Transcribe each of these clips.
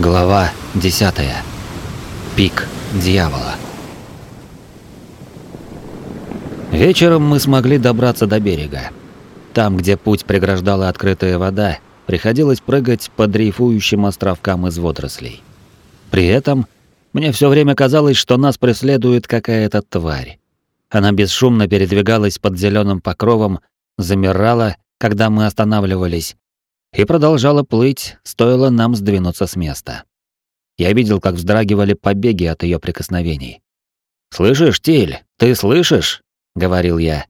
Глава 10. Пик дьявола. Вечером мы смогли добраться до берега. Там, где путь преграждала открытая вода, приходилось прыгать по дрейфующим островкам из водорослей. При этом мне все время казалось, что нас преследует какая-то тварь. Она бесшумно передвигалась под зеленым покровом, замирала, когда мы останавливались, и продолжала плыть, стоило нам сдвинуться с места. Я видел, как вздрагивали побеги от ее прикосновений. «Слышишь, Тиль, ты слышишь?» — говорил я.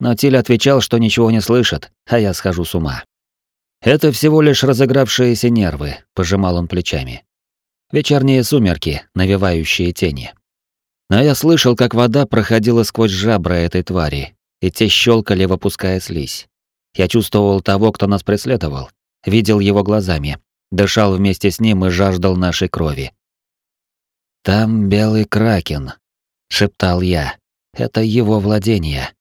Но Тиль отвечал, что ничего не слышит, а я схожу с ума. «Это всего лишь разыгравшиеся нервы», — пожимал он плечами. «Вечерние сумерки, навевающие тени». Но я слышал, как вода проходила сквозь жабры этой твари, и те щелкали, выпуская слизь. Я чувствовал того, кто нас преследовал, видел его глазами, дышал вместе с ним и жаждал нашей крови. «Там белый кракен», — шептал я. «Это его владение».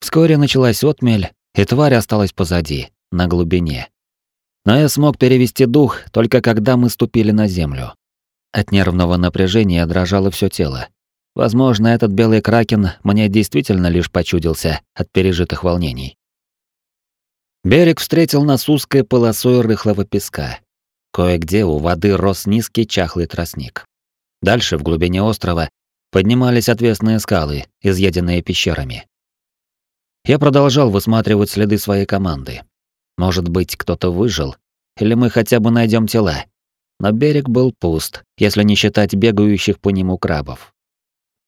Вскоре началась отмель, и тварь осталась позади, на глубине. Но я смог перевести дух только когда мы ступили на землю. От нервного напряжения дрожало все тело. Возможно, этот белый кракен мне действительно лишь почудился от пережитых волнений. Берег встретил нас узкой полосой рыхлого песка. Кое-где у воды рос низкий чахлый тростник. Дальше, в глубине острова, поднимались отвесные скалы, изъеденные пещерами. Я продолжал высматривать следы своей команды. Может быть, кто-то выжил, или мы хотя бы найдем тела. Но берег был пуст, если не считать бегающих по нему крабов.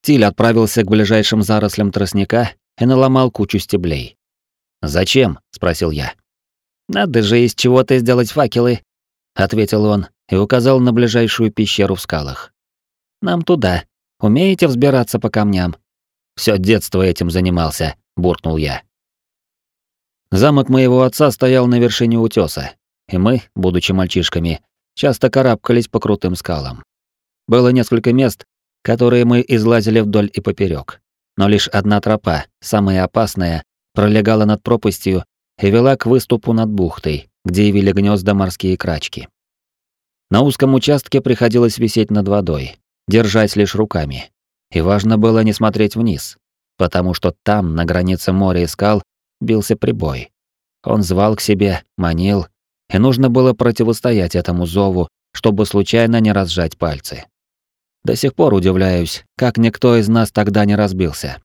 Тиль отправился к ближайшим зарослям тростника и наломал кучу стеблей. «Зачем?» — спросил я. «Надо же из чего-то сделать факелы», — ответил он и указал на ближайшую пещеру в скалах. «Нам туда. Умеете взбираться по камням?» Всё детство этим занимался», — буркнул я. Замок моего отца стоял на вершине утёса, и мы, будучи мальчишками, часто карабкались по крутым скалам. Было несколько мест, которые мы излазили вдоль и поперёк, но лишь одна тропа, самая опасная, пролегала над пропастью и вела к выступу над бухтой, где явили гнезда морские крачки. На узком участке приходилось висеть над водой, держась лишь руками. И важно было не смотреть вниз, потому что там, на границе моря и скал, бился прибой. Он звал к себе, манил, и нужно было противостоять этому зову, чтобы случайно не разжать пальцы. До сих пор удивляюсь, как никто из нас тогда не разбился.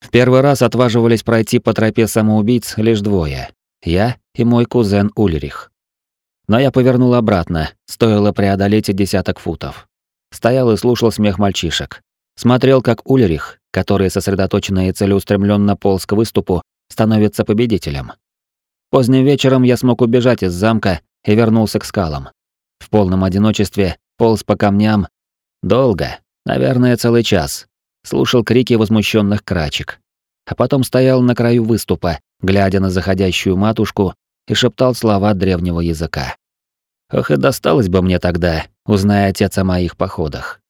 В первый раз отваживались пройти по тропе самоубийц лишь двое — я и мой кузен Ульрих. Но я повернул обратно, стоило преодолеть десяток футов. Стоял и слушал смех мальчишек. Смотрел, как Ульрих, который сосредоточенно и целеустремленно полз к выступу, становится победителем. Поздним вечером я смог убежать из замка и вернулся к скалам. В полном одиночестве полз по камням. Долго, наверное, целый час, слушал крики возмущенных крачек, а потом стоял на краю выступа, глядя на заходящую матушку и шептал слова древнего языка. Ох, и досталось бы мне тогда, узная отец о моих походах.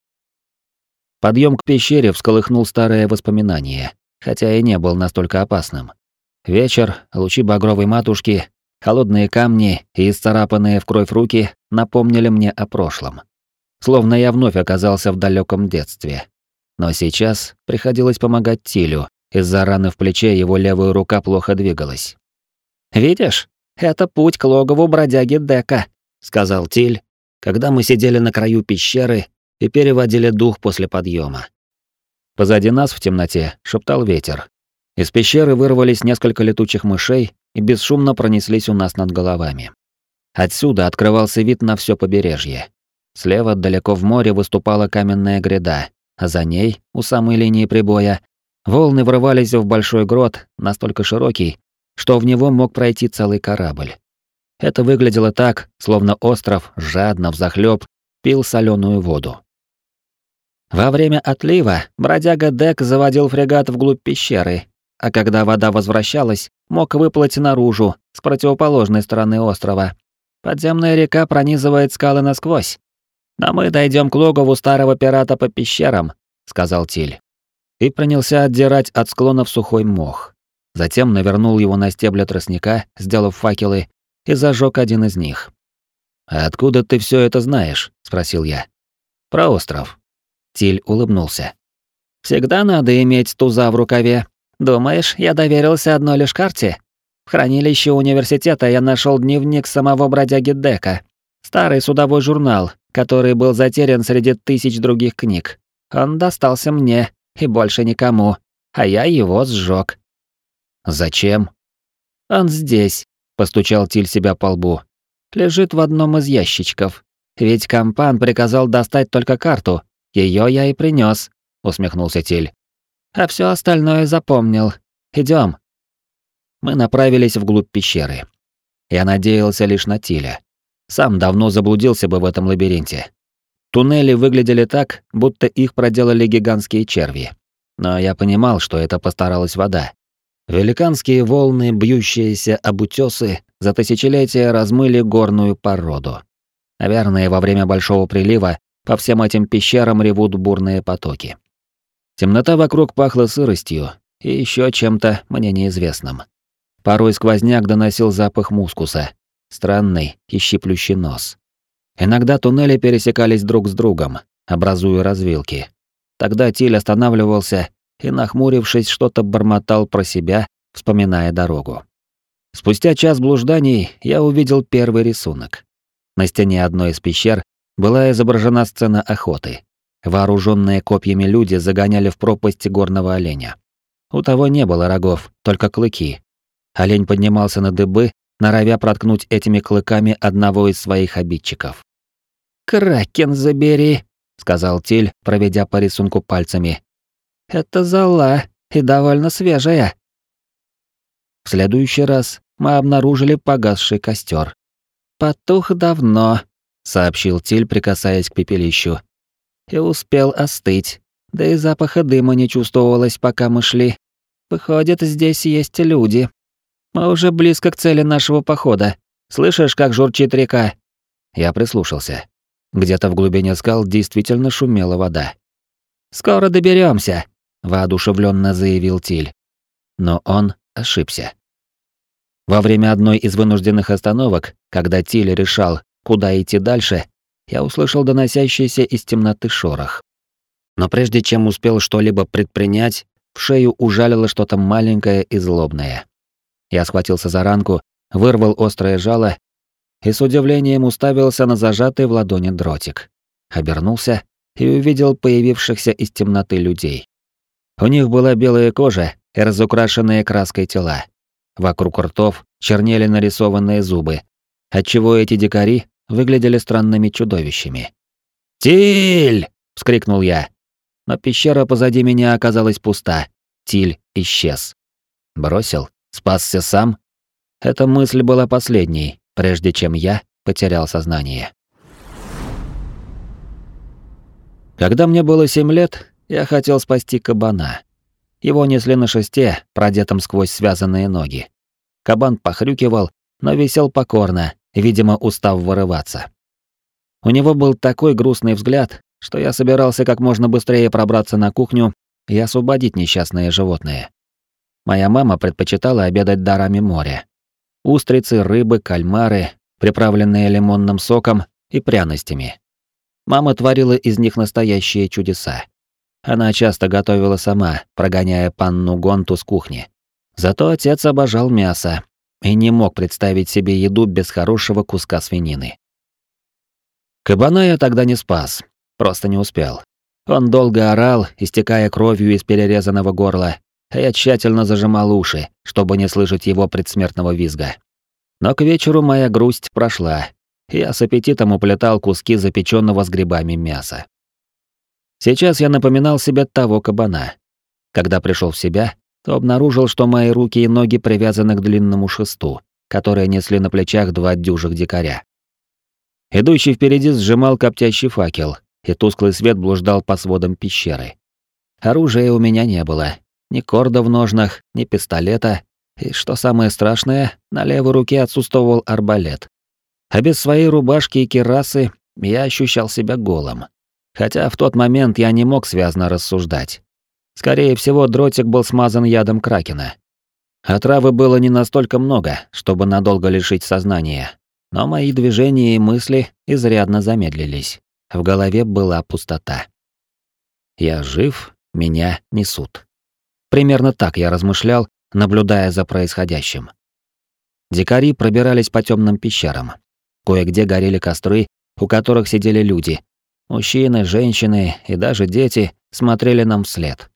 Подъем к пещере всколыхнул старое воспоминание, хотя и не был настолько опасным. Вечер, лучи багровой матушки, холодные камни и исцарапанные в кровь руки напомнили мне о прошлом. Словно я вновь оказался в далеком детстве, но сейчас приходилось помогать Тилю, из-за раны в плече его левая рука плохо двигалась. «Видишь, это путь к логову бродяги Дека», — сказал Тиль, когда мы сидели на краю пещеры и переводили дух после подъема. Позади нас в темноте шептал ветер. Из пещеры вырвались несколько летучих мышей и бесшумно пронеслись у нас над головами. Отсюда открывался вид на все побережье. Слева далеко в море выступала каменная гряда, а за ней, у самой линии прибоя, волны врывались в большой грот, настолько широкий, что в него мог пройти целый корабль. Это выглядело так, словно остров жадно взахлёб пил соленую воду. Во время отлива бродяга Дек заводил фрегат вглубь пещеры, а когда вода возвращалась, мог выплыть наружу, с противоположной стороны острова. Подземная река пронизывает скалы насквозь, «Но мы дойдем к логову старого пирата по пещерам», — сказал Тиль. И принялся отдирать от склонов сухой мох. Затем навернул его на стебля тростника, сделав факелы, и зажег один из них. «А откуда ты все это знаешь?» — спросил я. «Про остров». Тиль улыбнулся. «Всегда надо иметь туза в рукаве. Думаешь, я доверился одной лишь карте? В хранилище университета я нашел дневник самого бродяги Дека. Старый судовой журнал, который был затерян среди тысяч других книг. Он достался мне и больше никому, а я его сжег. «Зачем?» «Он здесь», — постучал Тиль себя по лбу. «Лежит в одном из ящичков. Ведь компан приказал достать только карту. Ее я и принес, усмехнулся Тиль. «А все остальное запомнил. Идем. Мы направились вглубь пещеры. Я надеялся лишь на Тиля. Сам давно заблудился бы в этом лабиринте. Туннели выглядели так, будто их проделали гигантские черви. Но я понимал, что это постаралась вода. Великанские волны, бьющиеся об утёсы, за тысячелетия размыли горную породу. Наверное, во время большого прилива по всем этим пещерам ревут бурные потоки. Темнота вокруг пахла сыростью и еще чем-то мне неизвестным. Порой сквозняк доносил запах мускуса, странный и щиплющий нос. Иногда туннели пересекались друг с другом, образуя развилки. Тогда Тиль останавливался и, нахмурившись, что-то бормотал про себя, вспоминая дорогу. Спустя час блужданий я увидел первый рисунок. На стене одной из пещер была изображена сцена охоты. Вооруженные копьями люди загоняли в пропасть горного оленя. У того не было рогов, только клыки. Олень поднимался на дыбы, норовя проткнуть этими клыками одного из своих обидчиков. «Кракен забери», — сказал Тиль, проведя по рисунку пальцами. «Это зола и довольно свежая». В следующий раз мы обнаружили погасший костер. «Потух давно», — сообщил Тиль, прикасаясь к пепелищу. «И успел остыть, да и запаха дыма не чувствовалось, пока мы шли. Выходит, здесь есть люди». Мы уже близко к цели нашего похода. Слышишь, как журчит река?» Я прислушался. Где-то в глубине скал действительно шумела вода. «Скоро доберемся, воодушевленно заявил Тиль. Но он ошибся. Во время одной из вынужденных остановок, когда Тиль решал, куда идти дальше, я услышал доносящийся из темноты шорох. Но прежде чем успел что-либо предпринять, в шею ужалило что-то маленькое и злобное. Я схватился за ранку, вырвал острое жало и с удивлением уставился на зажатый в ладони дротик. Обернулся и увидел появившихся из темноты людей. У них была белая кожа и разукрашенные краской тела. Вокруг ртов чернели нарисованные зубы, отчего эти дикари выглядели странными чудовищами. «Тиль!» — вскрикнул я. Но пещера позади меня оказалась пуста. Тиль исчез. Бросил? Спасся сам? Эта мысль была последней, прежде чем я потерял сознание. Когда мне было семь лет, я хотел спасти кабана. Его несли на шесте, продетом сквозь связанные ноги. Кабан похрюкивал, но висел покорно, видимо, устав вырываться. У него был такой грустный взгляд, что я собирался как можно быстрее пробраться на кухню и освободить несчастное животное. Моя мама предпочитала обедать дарами моря. Устрицы, рыбы, кальмары, приправленные лимонным соком и пряностями. Мама творила из них настоящие чудеса. Она часто готовила сама, прогоняя панну Гонту с кухни. Зато отец обожал мясо и не мог представить себе еду без хорошего куска свинины. Кабана я тогда не спас, просто не успел. Он долго орал, истекая кровью из перерезанного горла, а я тщательно зажимал уши, чтобы не слышать его предсмертного визга. Но к вечеру моя грусть прошла, и я с аппетитом уплетал куски запеченного с грибами мяса. Сейчас я напоминал себе того кабана. Когда пришел в себя, то обнаружил, что мои руки и ноги привязаны к длинному шесту, которые несли на плечах два дюжих дикаря. Идущий впереди сжимал коптящий факел, и тусклый свет блуждал по сводам пещеры. Оружия у меня не было, ни корда в ножнах, ни пистолета, и, что самое страшное, на левой руке отсутствовал арбалет. А без своей рубашки и кирасы я ощущал себя голым. Хотя в тот момент я не мог связно рассуждать. Скорее всего, дротик был смазан ядом кракена. Отравы было не настолько много, чтобы надолго лишить сознания. Но мои движения и мысли изрядно замедлились. В голове была пустота. Я жив, меня несут. Примерно так я размышлял, наблюдая за происходящим. Дикари пробирались по темным пещерам. Кое-где горели костры, у которых сидели люди. Мужчины, женщины и даже дети смотрели нам вслед.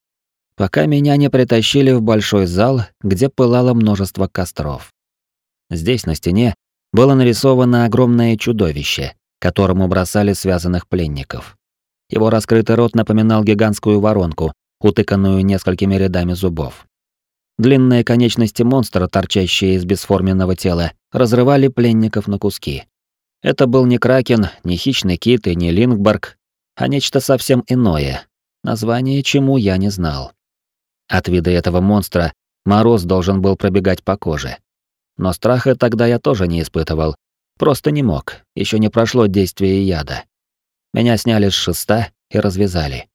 Пока меня не притащили в большой зал, где пылало множество костров. Здесь на стене было нарисовано огромное чудовище, которому бросали связанных пленников. Его раскрытый рот напоминал гигантскую воронку, утыканную несколькими рядами зубов. Длинные конечности монстра, торчащие из бесформенного тела, разрывали пленников на куски. Это был не кракен, не хищный кит и не лингборг, а нечто совсем иное, название чему я не знал. От вида этого монстра мороз должен был пробегать по коже. Но страха тогда я тоже не испытывал, просто не мог, еще не прошло действие яда. Меня сняли с шеста и развязали.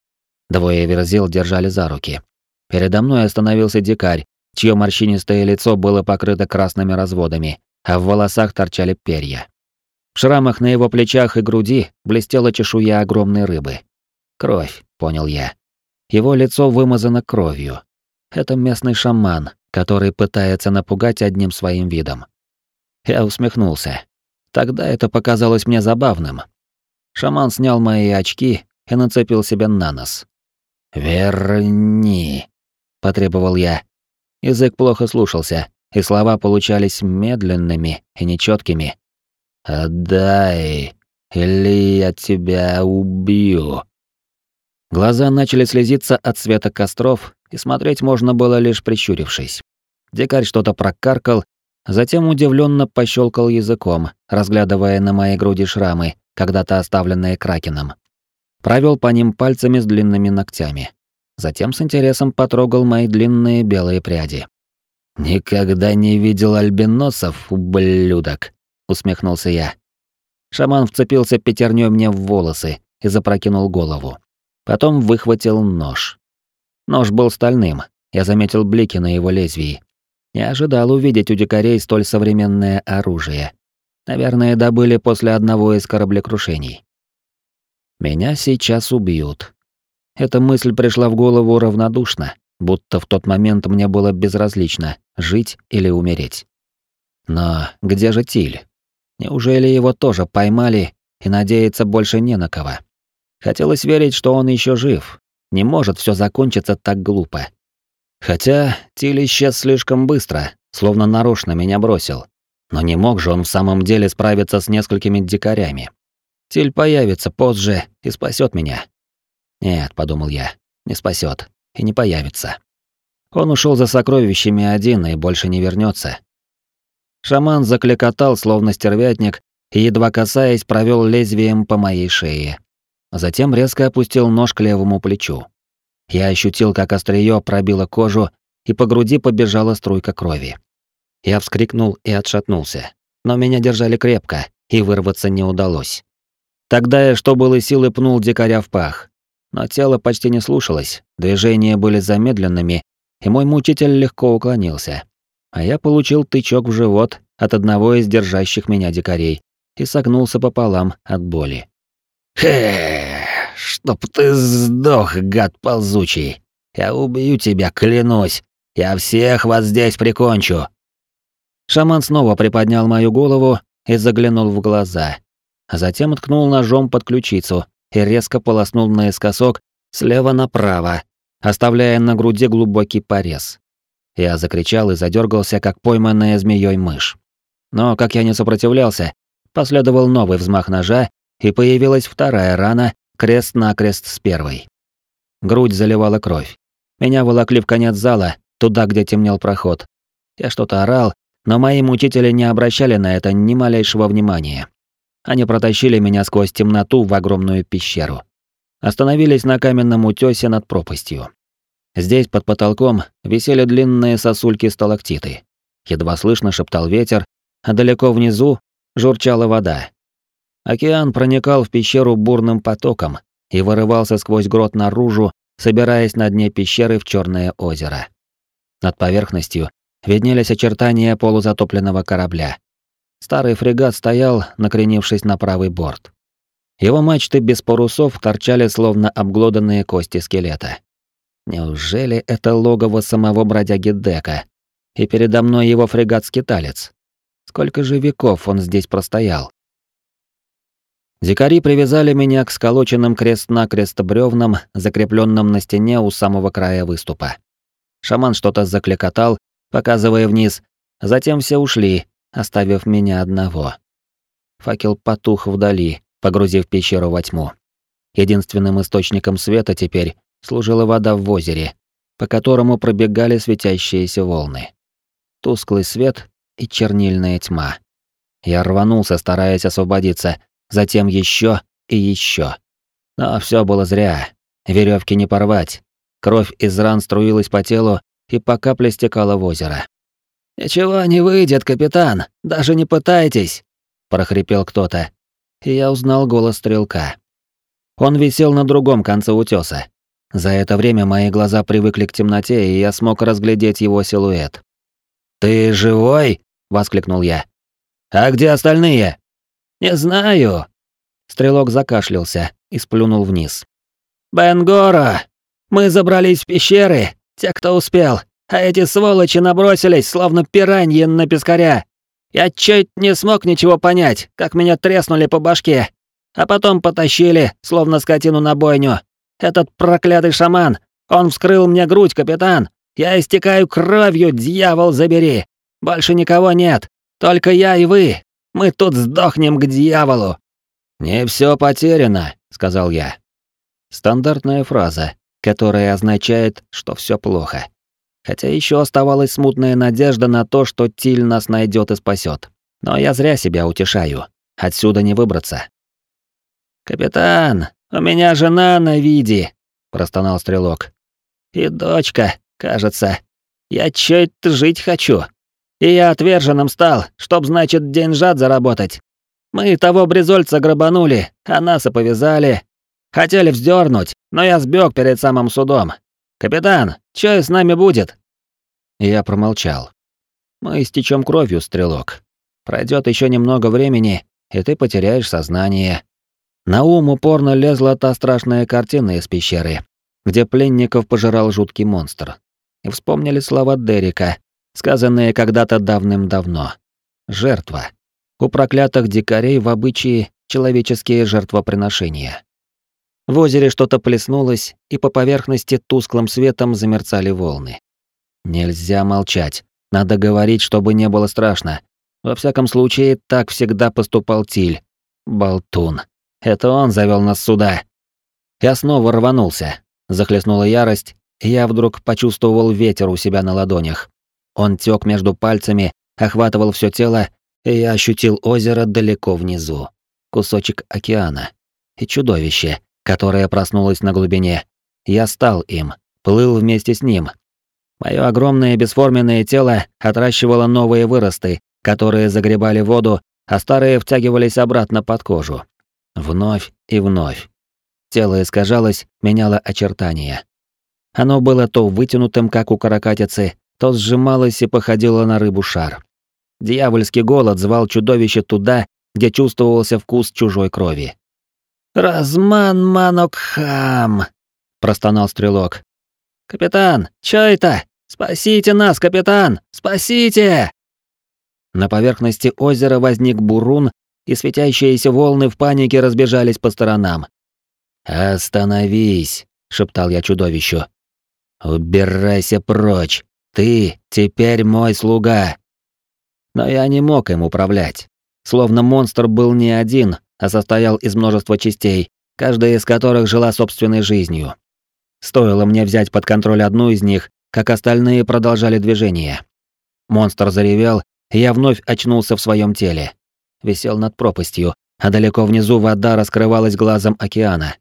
Двое верзил держали за руки. Передо мной остановился дикарь, чье морщинистое лицо было покрыто красными разводами, а в волосах торчали перья. В шрамах на его плечах и груди блестела чешуя огромной рыбы. Кровь, понял я. Его лицо вымазано кровью. Это местный шаман, который пытается напугать одним своим видом. Я усмехнулся. Тогда это показалось мне забавным. Шаман снял мои очки и нацепил себе на нос. «Верни», — потребовал я. Язык плохо слушался, и слова получались медленными и нечеткими. «Отдай, или я тебя убью». Глаза начали слезиться от света костров, и смотреть можно было лишь прищурившись. Дикарь что-то прокаркал, затем удивленно пощелкал языком, разглядывая на моей груди шрамы, когда-то оставленные кракеном провел по ним пальцами с длинными ногтями. Затем с интересом потрогал мои длинные белые пряди. «Никогда не видел альбиносов, ублюдок», — усмехнулся я. Шаман вцепился пятерней мне в волосы и запрокинул голову. Потом выхватил нож. Нож был стальным, я заметил блики на его лезвии. Не ожидал увидеть у дикарей столь современное оружие. Наверное, добыли после одного из кораблекрушений. Меня сейчас убьют. Эта мысль пришла в голову равнодушно, будто в тот момент мне было безразлично, жить или умереть. Но где же Тиль? Неужели его тоже поймали и надеяться больше не на кого? Хотелось верить, что он еще жив. Не может все закончиться так глупо. Хотя Тиль исчез слишком быстро, словно нарочно меня бросил. Но не мог же он в самом деле справиться с несколькими дикарями. Тиль появится позже и спасет меня. Нет, подумал я, не спасет и не появится. Он ушел за сокровищами один и больше не вернется. Шаман закликотал, словно стервятник, и, едва касаясь, провел лезвием по моей шее. Затем резко опустил нож к левому плечу. Я ощутил, как острие пробило кожу, и по груди побежала струйка крови. Я вскрикнул и отшатнулся, но меня держали крепко, и вырваться не удалось. Тогда я, что было силы, пнул дикаря в пах. Но тело почти не слушалось, движения были замедленными, и мой мучитель легко уклонился. А я получил тычок в живот от одного из держащих меня дикарей и согнулся пополам от боли. «Хе, чтоб ты сдох, гад ползучий! Я убью тебя, клянусь! Я всех вас здесь прикончу!» Шаман снова приподнял мою голову и заглянул в глаза, а затем ткнул ножом под ключицу и резко полоснул наискосок слева направо, оставляя на груди глубокий порез. Я закричал и задергался, как пойманная змеей мышь. Но, как я не сопротивлялся, последовал новый взмах ножа, и появилась вторая рана, крест-накрест с первой. Грудь заливала кровь. Меня волокли в конец зала, туда, где темнел проход. Я что-то орал, но мои мучители не обращали на это ни малейшего внимания. Они протащили меня сквозь темноту в огромную пещеру. Остановились на каменном утёсе над пропастью. Здесь под потолком висели длинные сосульки-сталактиты. Едва слышно шептал ветер, а далеко внизу журчала вода. Океан проникал в пещеру бурным потоком и вырывался сквозь грот наружу, собираясь на дне пещеры в черное озеро. Над поверхностью виднелись очертания полузатопленного корабля. Старый фрегат стоял, накренившись на правый борт. Его мачты без парусов торчали словно обглоданные кости скелета. Неужели это логово самого бродяги Дека? И передо мной его фрегат-скиталец. Сколько же веков он здесь простоял? Дикари привязали меня к сколоченным крест-накрест бревнам, закрепленным на стене у самого края выступа. Шаман что-то закликотал, показывая вниз, затем все ушли, оставив меня одного. Факел потух вдали, погрузив пещеру во тьму. Единственным источником света теперь служила вода в озере, по которому пробегали светящиеся волны. Тусклый свет и чернильная тьма. Я рванулся, стараясь освободиться, затем еще и еще. Но все было зря. Веревки не порвать. Кровь из ран струилась по телу и по капле стекала в озеро. «Ничего не выйдет, капитан, даже не пытайтесь!» – прохрипел кто-то. И я узнал голос стрелка. Он висел на другом конце утеса. За это время мои глаза привыкли к темноте, и я смог разглядеть его силуэт. «Ты живой?» — воскликнул я. «А где остальные?» «Не знаю». Стрелок закашлялся и сплюнул вниз. «Бенгора! Мы забрались в пещеры, те, кто успел, а эти сволочи набросились, словно пираньи на пескаря. Я чуть не смог ничего понять, как меня треснули по башке, а потом потащили, словно скотину на бойню. Этот проклятый шаман, он вскрыл мне грудь, капитан. Я истекаю кровью, дьявол забери. Больше никого нет, только я и вы. Мы тут сдохнем к дьяволу. Не все потеряно, сказал я. Стандартная фраза, которая означает, что все плохо. Хотя еще оставалась смутная надежда на то, что Тиль нас найдет и спасет. Но я зря себя утешаю. Отсюда не выбраться. «Капитан, у меня жена на виде», — простонал стрелок. «И дочка, кажется. Я чуть-то жить хочу. И я отверженным стал, чтоб, значит, деньжат заработать. Мы того брезольца грабанули, а нас и повязали. Хотели вздернуть, но я сбег перед самым судом. Капитан, что с нами будет?» Я промолчал. «Мы истечем кровью, стрелок. Пройдет еще немного времени, и ты потеряешь сознание. На ум упорно лезла та страшная картина из пещеры, где пленников пожирал жуткий монстр. И вспомнили слова Дерека, сказанные когда-то давным-давно. Жертва. У проклятых дикарей в обычае человеческие жертвоприношения. В озере что-то плеснулось, и по поверхности тусклым светом замерцали волны. Нельзя молчать. Надо говорить, чтобы не было страшно. Во всяком случае, так всегда поступал Тиль. Болтун. Это он завел нас сюда. Я снова рванулся. Захлестнула ярость, и я вдруг почувствовал ветер у себя на ладонях. Он тёк между пальцами, охватывал все тело, и я ощутил озеро далеко внизу. Кусочек океана. И чудовище, которое проснулось на глубине. Я стал им, плыл вместе с ним. Моё огромное бесформенное тело отращивало новые выросты, которые загребали воду, а старые втягивались обратно под кожу. Вновь и вновь. Тело искажалось, меняло очертания. Оно было то вытянутым, как у каракатицы, то сжималось и походило на рыбу-шар. Дьявольский голод звал чудовище туда, где чувствовался вкус чужой крови. «Разман Манокхам!» — простонал стрелок. «Капитан, чё это? Спасите нас, капитан! Спасите!» На поверхности озера возник бурун и светящиеся волны в панике разбежались по сторонам. «Остановись!» — шептал я чудовищу. «Убирайся прочь! Ты теперь мой слуга!» Но я не мог им управлять. Словно монстр был не один, а состоял из множества частей, каждая из которых жила собственной жизнью. Стоило мне взять под контроль одну из них, как остальные продолжали движение. Монстр заревел, и я вновь очнулся в своем теле висел над пропастью, а далеко внизу вода раскрывалась глазом океана.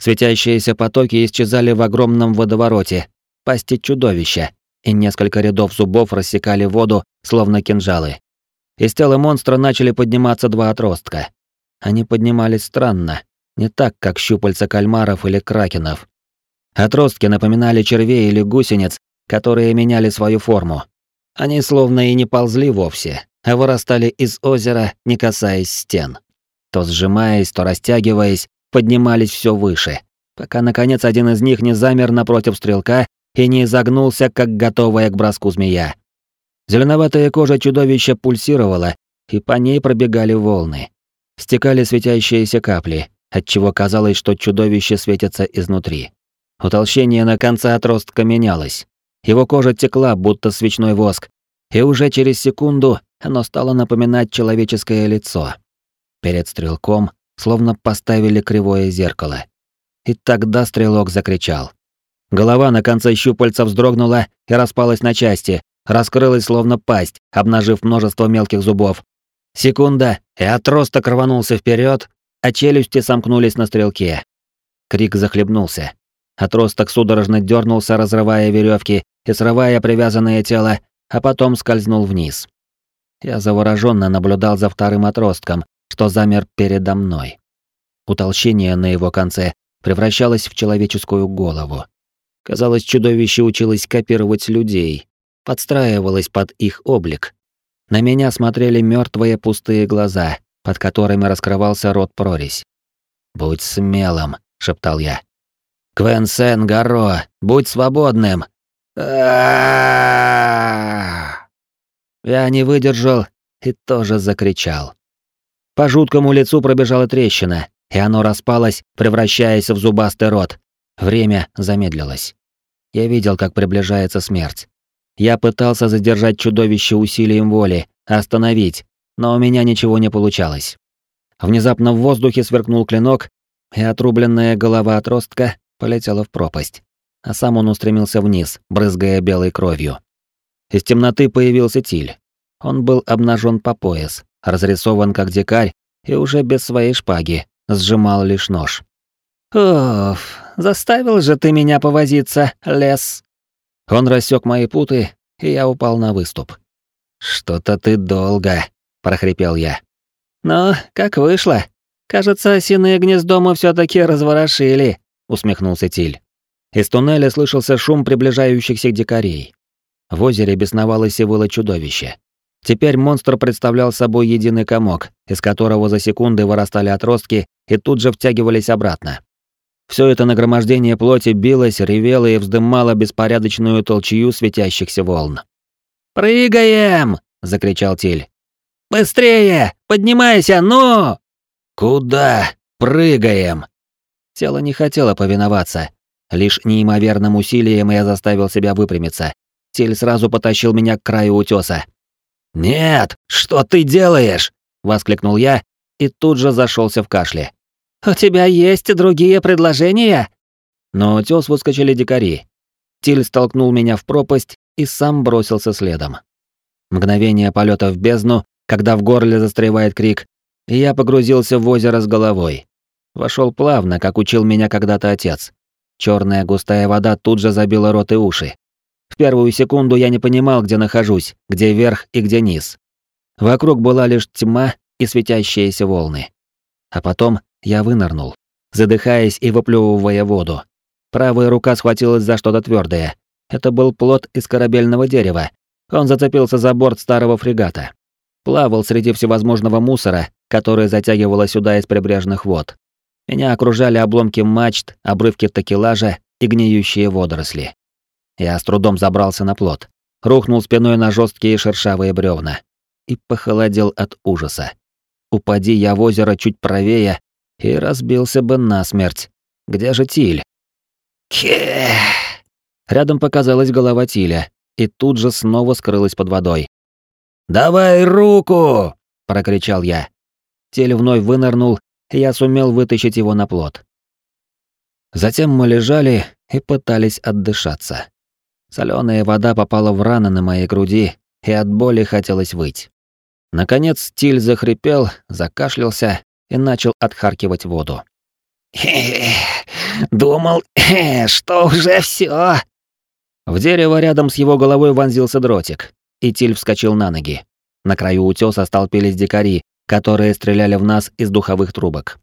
Светящиеся потоки исчезали в огромном водовороте, пасти чудовища, и несколько рядов зубов рассекали воду, словно кинжалы. Из тела монстра начали подниматься два отростка. Они поднимались странно, не так, как щупальца кальмаров или кракенов. Отростки напоминали червей или гусениц, которые меняли свою форму. Они словно и не ползли вовсе, а вырастали из озера, не касаясь стен. То сжимаясь, то растягиваясь, поднимались все выше, пока, наконец, один из них не замер напротив стрелка и не изогнулся, как готовая к броску змея. Зеленоватая кожа чудовища пульсировала, и по ней пробегали волны. Стекали светящиеся капли, отчего казалось, что чудовище светится изнутри. Утолщение на конце отростка менялось. Его кожа текла, будто свечной воск, и уже через секунду оно стало напоминать человеческое лицо. Перед стрелком словно поставили кривое зеркало. И тогда стрелок закричал. Голова на конце щупальца вздрогнула и распалась на части, раскрылась словно пасть, обнажив множество мелких зубов. Секунда, и отросток рванулся вперед, а челюсти сомкнулись на стрелке. Крик захлебнулся. Отросток судорожно дернулся, разрывая веревки и срывая привязанное тело, а потом скользнул вниз. Я завороженно наблюдал за вторым отростком, что замер передо мной. Утолщение на его конце превращалось в человеческую голову. Казалось, чудовище училось копировать людей, подстраивалось под их облик. На меня смотрели мертвые пустые глаза, под которыми раскрывался рот-прорезь. «Будь смелым», — шептал я. «Квенсен Гаро, будь свободным!» Я не выдержал и тоже закричал. По жуткому лицу пробежала трещина, и оно распалось, превращаясь в зубастый рот. Время замедлилось. Я видел, как приближается смерть. Я пытался задержать чудовище усилием воли, остановить, но у меня ничего не получалось. Внезапно в воздухе сверкнул клинок, и отрубленная голова отростка полетела в пропасть а сам он устремился вниз, брызгая белой кровью. Из темноты появился Тиль. Он был обнажен по пояс, разрисован как дикарь и уже без своей шпаги, сжимал лишь нож. «Оф, заставил же ты меня повозиться, лес!» Он рассек мои путы, и я упал на выступ. «Что-то ты долго», — прохрипел я. «Но как вышло? Кажется, осиное гнездо мы все таки разворошили», — усмехнулся Тиль. Из туннеля слышался шум приближающихся дикарей. В озере бесновалось и выло чудовище. Теперь монстр представлял собой единый комок, из которого за секунды вырастали отростки и тут же втягивались обратно. Все это нагромождение плоти билось, ревело и вздымало беспорядочную толчью светящихся волн. «Прыгаем!» — закричал Тиль. «Быстрее! Поднимайся, ну!» «Куда? Прыгаем!» Тело не хотело повиноваться, Лишь неимоверным усилием я заставил себя выпрямиться. Тель сразу потащил меня к краю утёса. «Нет, что ты делаешь?» — воскликнул я и тут же зашелся в кашле. «У тебя есть другие предложения?» Но утёс выскочили дикари. Тиль столкнул меня в пропасть и сам бросился следом. Мгновение полета в бездну, когда в горле застревает крик, и я погрузился в озеро с головой. Вошел плавно, как учил меня когда-то отец. Черная густая вода тут же забила рот и уши. В первую секунду я не понимал, где нахожусь, где верх и где низ. Вокруг была лишь тьма и светящиеся волны. А потом я вынырнул, задыхаясь и выплевывая воду. Правая рука схватилась за что-то твердое. Это был плод из корабельного дерева. Он зацепился за борт старого фрегата. Плавал среди всевозможного мусора, который затягивало сюда из прибрежных вод. Меня окружали обломки мачт, обрывки такелажа и гниющие водоросли. Я с трудом забрался на плот, рухнул спиной на жесткие шершавые бревна и похолодел от ужаса. Упади я в озеро чуть правее и разбился бы насмерть. Где же Тиль? Ке! Рядом показалась голова Тиля, и тут же снова скрылась под водой. «Давай руку!» — прокричал я. Тель вновь вынырнул я сумел вытащить его на плот. Затем мы лежали и пытались отдышаться. Соленая вода попала в раны на моей груди, и от боли хотелось выть. Наконец Стиль захрипел, закашлялся и начал отхаркивать воду. думал, что уже все. В дерево рядом с его головой вонзился дротик, и Тиль вскочил на ноги. На краю утёса столпились дикари, которые стреляли в нас из духовых трубок.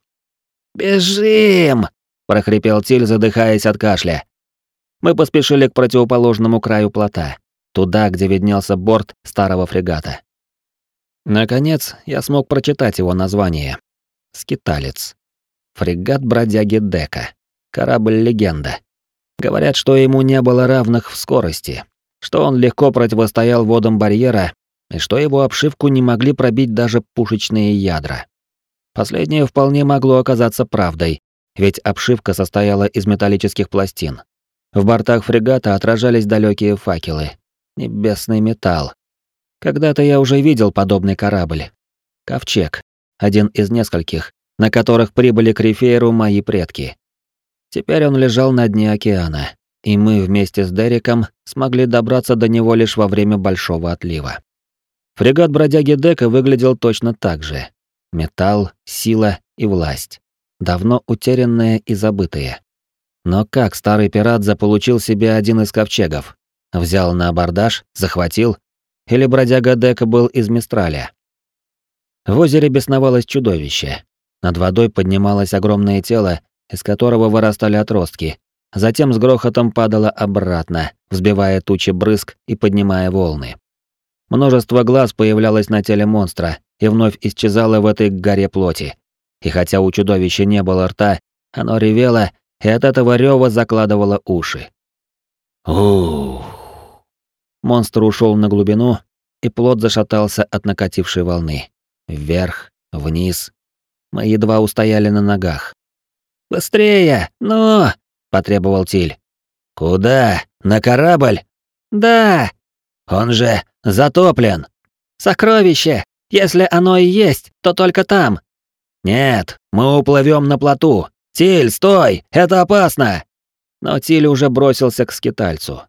«Бежим!» — прохрипел Тиль, задыхаясь от кашля. Мы поспешили к противоположному краю плота, туда, где виднелся борт старого фрегата. Наконец, я смог прочитать его название. «Скиталец». Фрегат бродяги Дека. Корабль-легенда. Говорят, что ему не было равных в скорости, что он легко противостоял водам барьера и что его обшивку не могли пробить даже пушечные ядра. Последнее вполне могло оказаться правдой, ведь обшивка состояла из металлических пластин. В бортах фрегата отражались далекие факелы. Небесный металл. Когда-то я уже видел подобный корабль. Ковчег. Один из нескольких, на которых прибыли к Рифейру мои предки. Теперь он лежал на дне океана, и мы вместе с Дериком смогли добраться до него лишь во время большого отлива. Фрегат бродяги Дека выглядел точно так же. Металл, сила и власть. Давно утерянные и забытые. Но как старый пират заполучил себе один из ковчегов? Взял на абордаж, захватил? Или бродяга Дека был из Мистраля? В озере бесновалось чудовище. Над водой поднималось огромное тело из которого вырастали отростки, затем с грохотом падало обратно, взбивая тучи брызг и поднимая волны. Множество глаз появлялось на теле монстра и вновь исчезало в этой горе плоти. И хотя у чудовища не было рта, оно ревело и от этого рева закладывало уши. Ух. Монстр ушел на глубину, и плод зашатался от накатившей волны. Вверх, вниз. Мы едва устояли на ногах. «Быстрее! Ну!» — потребовал Тиль. «Куда? На корабль?» «Да!» «Он же затоплен!» «Сокровище! Если оно и есть, то только там!» «Нет, мы уплывем на плоту! Тиль, стой! Это опасно!» Но Тиль уже бросился к скитальцу.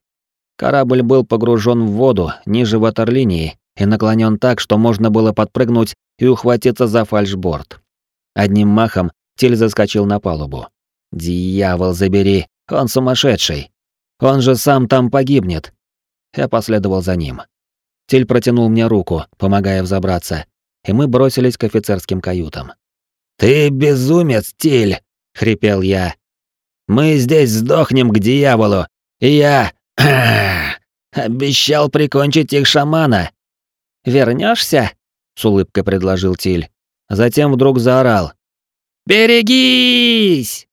Корабль был погружен в воду ниже ватерлинии и наклонен так, что можно было подпрыгнуть и ухватиться за фальшборд. Одним махом Тиль заскочил на палубу. «Дьявол, забери! Он сумасшедший! Он же сам там погибнет!» Я последовал за ним. Тиль протянул мне руку, помогая взобраться, и мы бросились к офицерским каютам. «Ты безумец, Тиль!» — хрипел я. «Мы здесь сдохнем к дьяволу, и я... обещал прикончить их шамана!» Вернешься? с улыбкой предложил Тиль. Затем вдруг заорал. «Берегись!»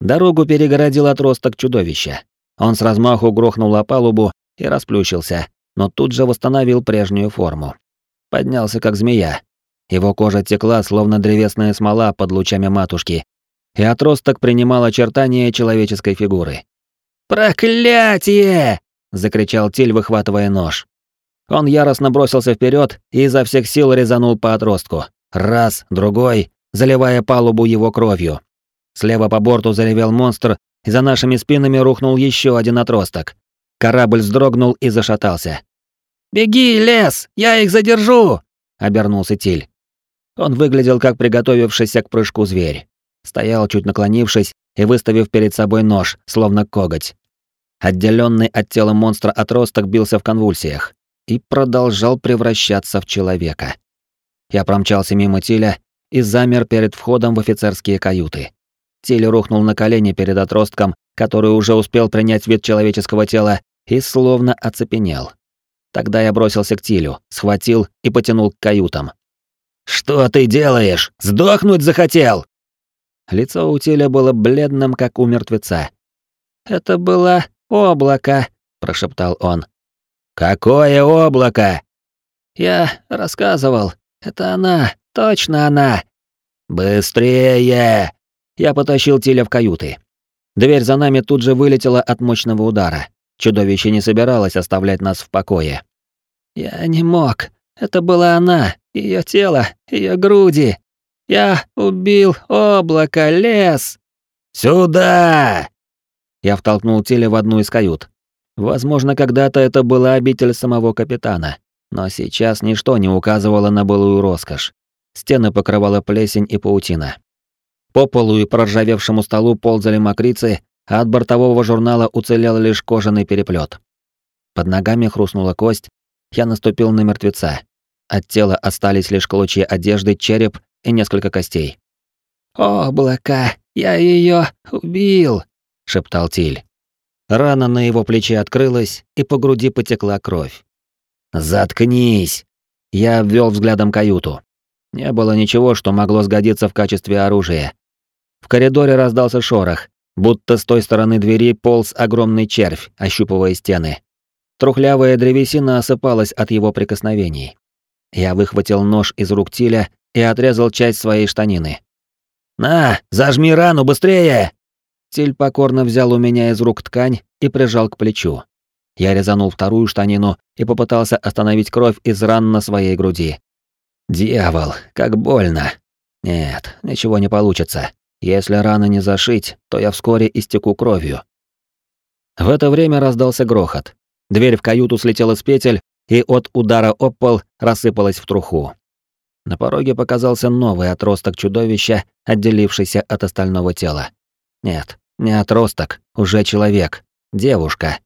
Дорогу перегородил отросток чудовища. Он с размаху грохнул о палубу и расплющился, но тут же восстановил прежнюю форму. Поднялся как змея. Его кожа текла, словно древесная смола под лучами матушки, и отросток принимал очертания человеческой фигуры. «Проклятие!» — закричал Тиль, выхватывая нож. Он яростно бросился вперед и изо всех сил резанул по отростку. Раз, другой, заливая палубу его кровью. Слева по борту заревел монстр, и за нашими спинами рухнул еще один отросток. Корабль вздрогнул и зашатался. «Беги, лес! Я их задержу!» — обернулся Тиль. Он выглядел как приготовившийся к прыжку зверь. Стоял, чуть наклонившись и выставив перед собой нож, словно коготь. Отделенный от тела монстра отросток бился в конвульсиях и продолжал превращаться в человека. Я промчался мимо Тиля и замер перед входом в офицерские каюты. Тиль рухнул на колени перед отростком, который уже успел принять вид человеческого тела, и словно оцепенел. Тогда я бросился к Тилю, схватил и потянул к каютам. «Что ты делаешь? Сдохнуть захотел!» Лицо у Тиля было бледным, как у мертвеца. «Это было облако», — прошептал он. «Какое облако?» «Я рассказывал. Это она, Точно она! Быстрее! Я потащил Тиля в каюты. Дверь за нами тут же вылетела от мощного удара. Чудовище не собиралось оставлять нас в покое. Я не мог. Это была она, ее тело, ее груди. Я убил облако, лес. Сюда! Я втолкнул Тиля в одну из кают. Возможно, когда-то это была обитель самого капитана, но сейчас ничто не указывало на былую роскошь. Стены покрывала плесень и паутина. По полу и проржавевшему столу ползали мокрицы, а от бортового журнала уцелел лишь кожаный переплет. Под ногами хрустнула кость, я наступил на мертвеца. От тела остались лишь клочья одежды, череп и несколько костей. «Облако, я ее убил!» — шептал Тиль. Рана на его плече открылась, и по груди потекла кровь. «Заткнись!» я обвел взглядом каюту. Не было ничего, что могло сгодиться в качестве оружия. В коридоре раздался шорох, будто с той стороны двери полз огромный червь, ощупывая стены. Трухлявая древесина осыпалась от его прикосновений. Я выхватил нож из рук Тиля и отрезал часть своей штанины. «На, зажми рану, быстрее!» Тиль покорно взял у меня из рук ткань и прижал к плечу. Я резанул вторую штанину и попытался остановить кровь из ран на своей груди. Дьявол, как больно. Нет, ничего не получится. Если раны не зашить, то я вскоре истеку кровью. В это время раздался грохот. Дверь в каюту слетела с петель, и от удара об пол рассыпалась в труху. На пороге показался новый отросток чудовища, отделившийся от остального тела. Нет, не отросток, уже человек, девушка.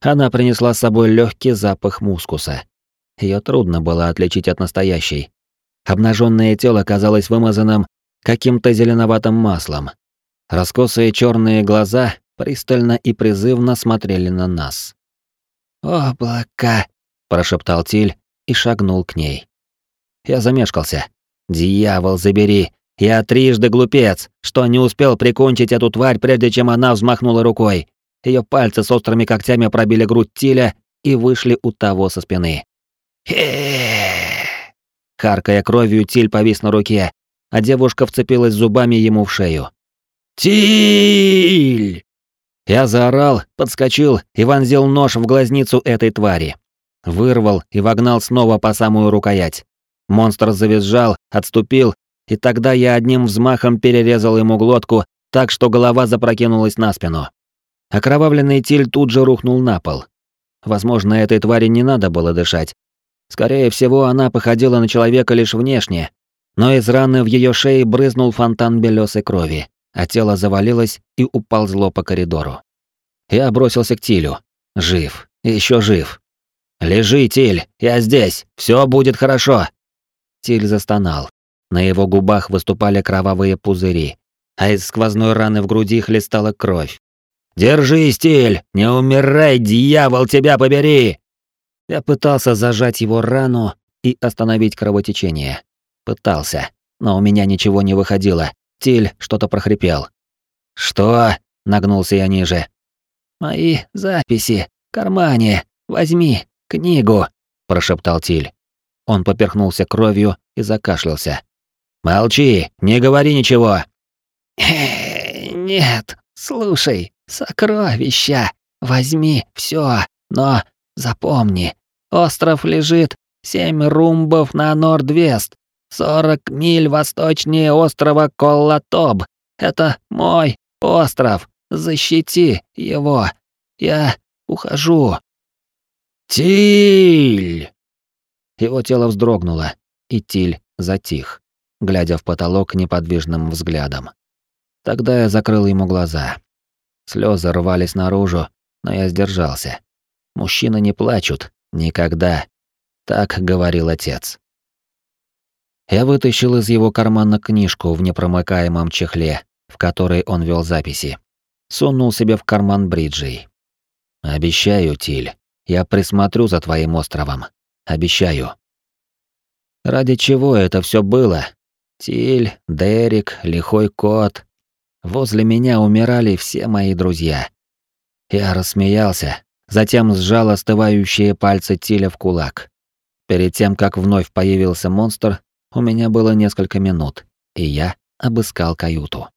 Она принесла с собой легкий запах мускуса. Ее трудно было отличить от настоящей. Обнаженное тело казалось вымазанным каким-то зеленоватым маслом. Раскосые черные глаза пристально и призывно смотрели на нас. «Облако!» – прошептал Тиль и шагнул к ней. Я замешкался. «Дьявол, забери! Я трижды глупец, что не успел прикончить эту тварь, прежде чем она взмахнула рукой. Ее пальцы с острыми когтями пробили грудь Тиля и вышли у того со спины. Харкая кровью, Тиль повис на руке, а девушка вцепилась зубами ему в шею. «Тиль!» Я заорал, подскочил и вонзил нож в глазницу этой твари. Вырвал и вогнал снова по самую рукоять. Монстр завизжал, отступил, и тогда я одним взмахом перерезал ему глотку, так что голова запрокинулась на спину. Окровавленный Тиль тут же рухнул на пол. Возможно, этой твари не надо было дышать. Скорее всего, она походила на человека лишь внешне, но из раны в ее шее брызнул фонтан белесой крови, а тело завалилось и уползло по коридору. Я бросился к Тилю. Жив. еще жив. «Лежи, Тиль, я здесь. Все будет хорошо». Тиль застонал. На его губах выступали кровавые пузыри, а из сквозной раны в груди хлестала кровь. «Держись, Тиль! Не умирай, дьявол, тебя побери!» Я пытался зажать его рану и остановить кровотечение. Пытался, но у меня ничего не выходило. Тиль что-то прохрипел. «Что?» — нагнулся я ниже. «Мои записи. Кармане. Возьми книгу», — прошептал Тиль. Он поперхнулся кровью и закашлялся. «Молчи, не говори ничего!» «Нет, слушай, сокровища, возьми все, но запомни, остров лежит семь румбов на Нордвест, Сорок миль восточнее острова Коллатоб. Это мой остров. Защити его. Я ухожу. Тиль! Его тело вздрогнуло, и Тиль затих, глядя в потолок неподвижным взглядом. Тогда я закрыл ему глаза. Слезы рвались наружу, но я сдержался. Мужчины не плачут. Никогда. Так говорил отец. Я вытащил из его кармана книжку в непромыкаемом чехле, в которой он вел записи. Сунул себе в карман бриджей. «Обещаю, Тиль, я присмотрю за твоим островом. Обещаю». Ради чего это все было? Тиль, Дерек, Лихой Кот. Возле меня умирали все мои друзья. Я рассмеялся, затем сжал остывающие пальцы Тиля в кулак. Перед тем, как вновь появился монстр, у меня было несколько минут, и я обыскал каюту.